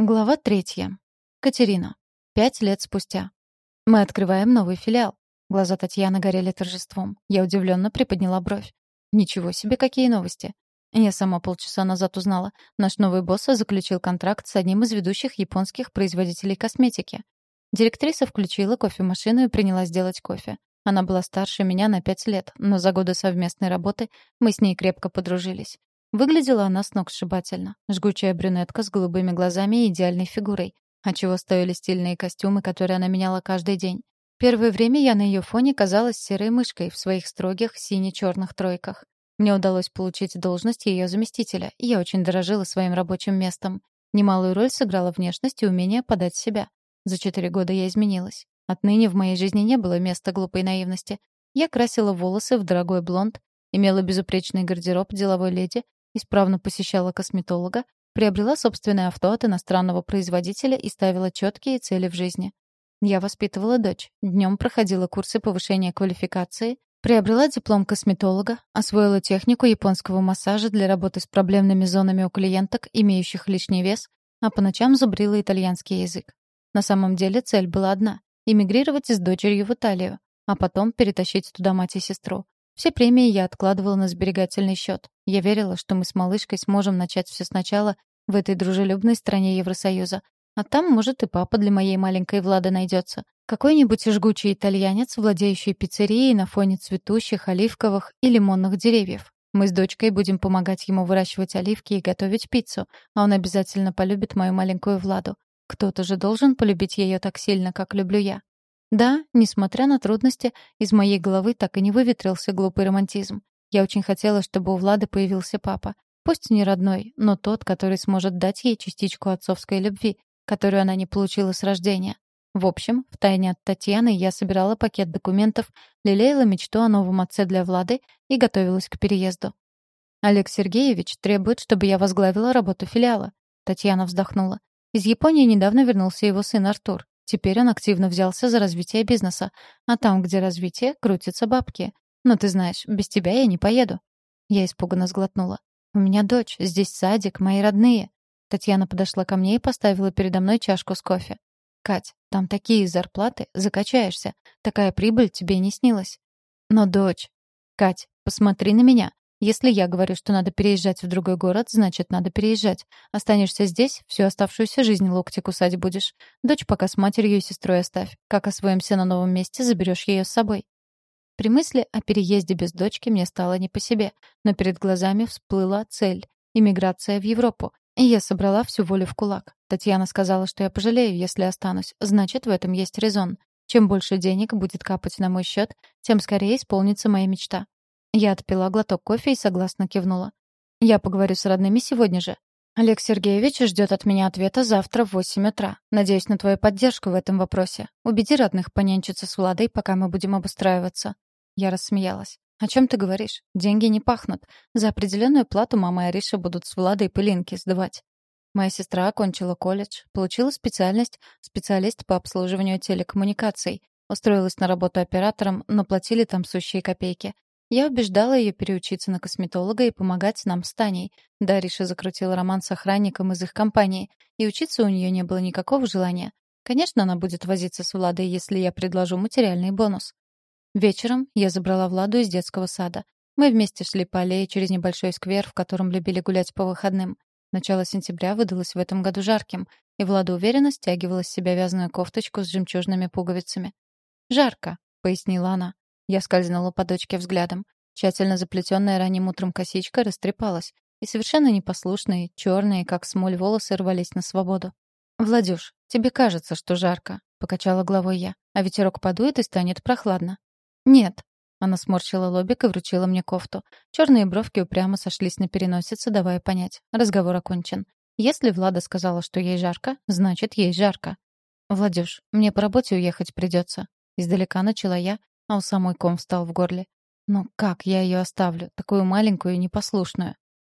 Глава третья. Катерина. Пять лет спустя. Мы открываем новый филиал. Глаза Татьяны горели торжеством. Я удивленно приподняла бровь. Ничего себе, какие новости. Я сама полчаса назад узнала. Наш новый босс заключил контракт с одним из ведущих японских производителей косметики. Директриса включила кофемашину и принялась делать кофе. Она была старше меня на пять лет, но за годы совместной работы мы с ней крепко подружились. Выглядела она сногсшибательно. Жгучая брюнетка с голубыми глазами и идеальной фигурой. А чего стоили стильные костюмы, которые она меняла каждый день. Первое время я на ее фоне казалась серой мышкой в своих строгих сине-черных тройках. Мне удалось получить должность ее заместителя, и я очень дорожила своим рабочим местом. Немалую роль сыграла внешность и умение подать себя. За четыре года я изменилась. Отныне в моей жизни не было места глупой наивности. Я красила волосы в дорогой блонд, имела безупречный гардероб деловой леди исправно посещала косметолога, приобрела собственное авто от иностранного производителя и ставила четкие цели в жизни. Я воспитывала дочь, днем проходила курсы повышения квалификации, приобрела диплом косметолога, освоила технику японского массажа для работы с проблемными зонами у клиенток, имеющих лишний вес, а по ночам зубрила итальянский язык. На самом деле цель была одна — эмигрировать с дочерью в Италию, а потом перетащить туда мать и сестру. Все премии я откладывала на сберегательный счет. Я верила, что мы с малышкой сможем начать все сначала в этой дружелюбной стране Евросоюза. А там, может, и папа для моей маленькой Влады найдется. Какой-нибудь жгучий итальянец, владеющий пиццерией на фоне цветущих оливковых и лимонных деревьев. Мы с дочкой будем помогать ему выращивать оливки и готовить пиццу, а он обязательно полюбит мою маленькую Владу. Кто-то же должен полюбить ее так сильно, как люблю я. Да, несмотря на трудности, из моей головы так и не выветрился глупый романтизм. Я очень хотела, чтобы у Влады появился папа. Пусть не родной, но тот, который сможет дать ей частичку отцовской любви, которую она не получила с рождения. В общем, втайне от Татьяны я собирала пакет документов, лелеяла мечту о новом отце для Влады и готовилась к переезду. «Олег Сергеевич требует, чтобы я возглавила работу филиала», — Татьяна вздохнула. «Из Японии недавно вернулся его сын Артур. Теперь он активно взялся за развитие бизнеса. А там, где развитие, крутятся бабки. Но ты знаешь, без тебя я не поеду. Я испуганно сглотнула. У меня дочь, здесь садик, мои родные. Татьяна подошла ко мне и поставила передо мной чашку с кофе. Кать, там такие зарплаты, закачаешься. Такая прибыль тебе не снилась. Но дочь... Кать, посмотри на меня. Если я говорю, что надо переезжать в другой город, значит, надо переезжать. Останешься здесь, всю оставшуюся жизнь локти кусать будешь. Дочь пока с матерью и сестрой оставь. Как освоимся на новом месте, заберешь ее с собой. При мысли о переезде без дочки мне стало не по себе, но перед глазами всплыла цель — иммиграция в Европу. И я собрала всю волю в кулак. Татьяна сказала, что я пожалею, если останусь. Значит, в этом есть резон. Чем больше денег будет капать на мой счет, тем скорее исполнится моя мечта. Я отпила глоток кофе и согласно кивнула. «Я поговорю с родными сегодня же. Олег Сергеевич ждет от меня ответа завтра в восемь утра. Надеюсь на твою поддержку в этом вопросе. Убеди родных понянчиться с Владой, пока мы будем обустраиваться». Я рассмеялась. «О чем ты говоришь? Деньги не пахнут. За определенную плату мама и Ариша будут с Владой пылинки сдавать». Моя сестра окончила колледж, получила специальность специалист по обслуживанию телекоммуникаций, устроилась на работу оператором, но платили там сущие копейки. Я убеждала ее переучиться на косметолога и помогать нам с Таней. Дариша закрутила роман с охранником из их компании, и учиться у нее не было никакого желания. Конечно, она будет возиться с Владой, если я предложу материальный бонус. Вечером я забрала Владу из детского сада. Мы вместе шли по аллее через небольшой сквер, в котором любили гулять по выходным. Начало сентября выдалось в этом году жарким, и Влада уверенно стягивала с себя вязаную кофточку с жемчужными пуговицами. «Жарко», — пояснила она. Я скользнула по дочке взглядом. Тщательно заплетенная ранним утром косичка растрепалась, и совершенно непослушные, черные, как смоль, волосы рвались на свободу. «Владюш, тебе кажется, что жарко», — покачала головой я. «А ветерок подует и станет прохладно». «Нет». Она сморщила лобик и вручила мне кофту. Черные бровки упрямо сошлись на переносице, давая понять. Разговор окончен. Если Влада сказала, что ей жарко, значит, ей жарко. «Владюш, мне по работе уехать придется». Издалека начала я, а у самой ком встал в горле. «Ну как я ее оставлю, такую маленькую и непослушную?»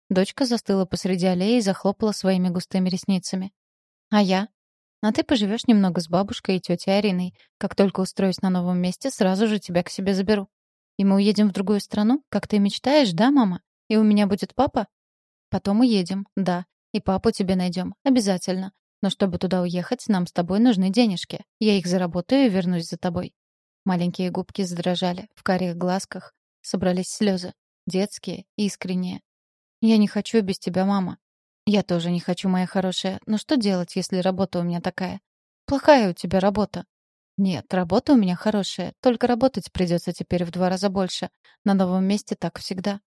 Дочка застыла посреди аллеи и захлопала своими густыми ресницами. «А я?» «А ты поживешь немного с бабушкой и тетей Ариной. Как только устроюсь на новом месте, сразу же тебя к себе заберу. И мы уедем в другую страну, как ты мечтаешь, да, мама? И у меня будет папа?» «Потом уедем, да. И папу тебе найдем. Обязательно. Но чтобы туда уехать, нам с тобой нужны денежки. Я их заработаю и вернусь за тобой». Маленькие губки задрожали, в карих глазках собрались слезы. Детские, искренние. «Я не хочу без тебя, мама». «Я тоже не хочу, моя хорошая. Но что делать, если работа у меня такая?» «Плохая у тебя работа». «Нет, работа у меня хорошая. Только работать придется теперь в два раза больше. На новом месте так всегда.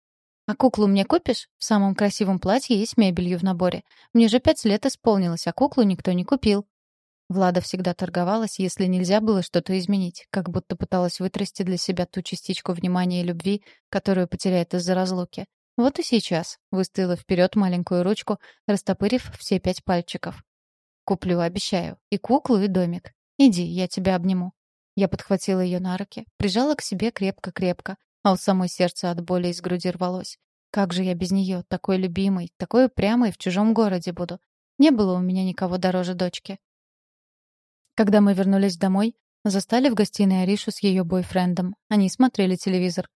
А куклу мне купишь? В самом красивом платье и с мебелью в наборе. Мне же пять лет исполнилось, а куклу никто не купил. Влада всегда торговалась, если нельзя было что-то изменить, как будто пыталась вытрясти для себя ту частичку внимания и любви, которую потеряет из-за разлуки. Вот и сейчас выставила вперед маленькую ручку, растопырив все пять пальчиков. «Куплю, обещаю. И куклу, и домик. Иди, я тебя обниму». Я подхватила ее на руки, прижала к себе крепко-крепко, а у самой сердце от боли из груди рвалось. Как же я без нее, такой любимой, такой упрямой в чужом городе буду? Не было у меня никого дороже дочки. Когда мы вернулись домой, застали в гостиной Аришу с ее бойфрендом. Они смотрели телевизор.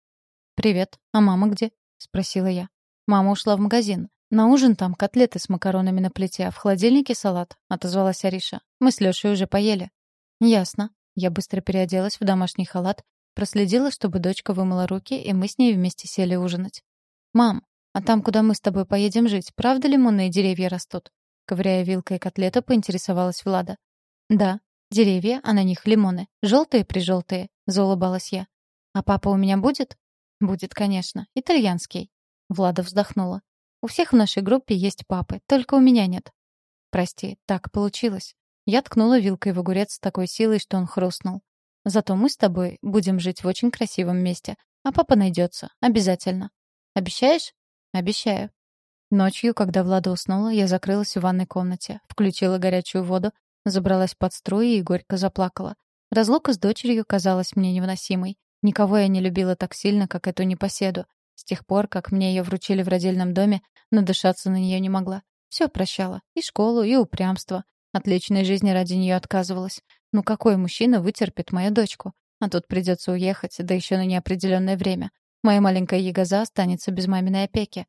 «Привет, а мама где?» — спросила я. «Мама ушла в магазин. На ужин там котлеты с макаронами на плите, а в холодильнике салат», — отозвалась Ариша. «Мы с Лешей уже поели». «Ясно». Я быстро переоделась в домашний халат Проследила, чтобы дочка вымыла руки, и мы с ней вместе сели ужинать. «Мам, а там, куда мы с тобой поедем жить, правда лимонные деревья растут?» Ковыряя вилкой котлету, поинтересовалась Влада. «Да, деревья, а на них лимоны. Желтые-прижелтые», — заулыбалась я. «А папа у меня будет?» «Будет, конечно. Итальянский». Влада вздохнула. «У всех в нашей группе есть папы, только у меня нет». «Прости, так получилось». Я ткнула вилкой в огурец с такой силой, что он хрустнул. Зато мы с тобой будем жить в очень красивом месте. А папа найдется. Обязательно. Обещаешь? Обещаю. Ночью, когда Влада уснула, я закрылась в ванной комнате, включила горячую воду, забралась под струи и горько заплакала. Разлука с дочерью казалась мне невыносимой. Никого я не любила так сильно, как эту непоседу. С тех пор, как мне ее вручили в родильном доме, надышаться на нее не могла. Все прощала. И школу, и упрямство. От личной жизни ради нее отказывалась. Ну какой мужчина вытерпит мою дочку? А тут придется уехать, да еще на неопределенное время. Моя маленькая ягоза останется без маминой опеки.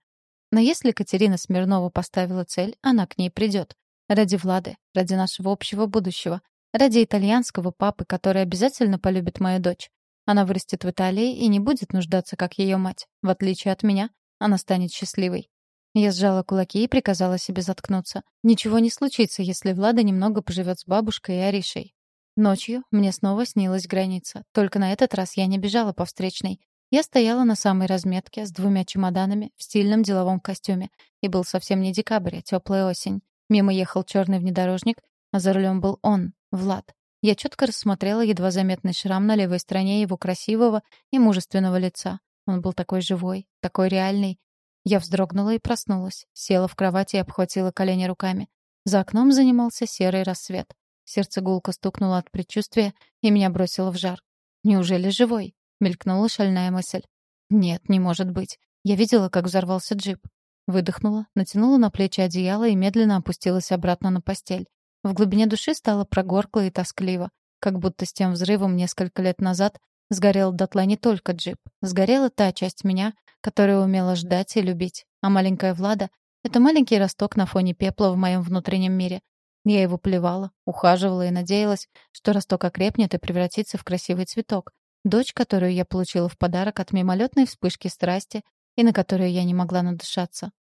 Но если Катерина Смирнова поставила цель, она к ней придет. Ради Влады, ради нашего общего будущего, ради итальянского папы, который обязательно полюбит мою дочь. Она вырастет в Италии и не будет нуждаться, как ее мать. В отличие от меня, она станет счастливой. Я сжала кулаки и приказала себе заткнуться. Ничего не случится, если Влада немного поживет с бабушкой и Аришей. Ночью мне снова снилась граница. Только на этот раз я не бежала по встречной. Я стояла на самой разметке с двумя чемоданами в стильном деловом костюме. И был совсем не декабрь, а теплая осень. Мимо ехал черный внедорожник, а за рулем был он, Влад. Я четко рассмотрела едва заметный шрам на левой стороне его красивого и мужественного лица. Он был такой живой, такой реальный. Я вздрогнула и проснулась, села в кровати и обхватила колени руками. За окном занимался серый рассвет. Сердце гулко стукнуло от предчувствия, и меня бросило в жар. «Неужели живой?» — мелькнула шальная мысль. «Нет, не может быть. Я видела, как взорвался джип». Выдохнула, натянула на плечи одеяло и медленно опустилась обратно на постель. В глубине души стало прогоркло и тоскливо, как будто с тем взрывом несколько лет назад сгорел дотла не только джип. Сгорела та часть меня, которая умела ждать и любить. А маленькая Влада — это маленький росток на фоне пепла в моем внутреннем мире — я его плевала, ухаживала и надеялась, что росток окрепнет и превратится в красивый цветок. Дочь, которую я получила в подарок от мимолетной вспышки страсти и на которую я не могла надышаться.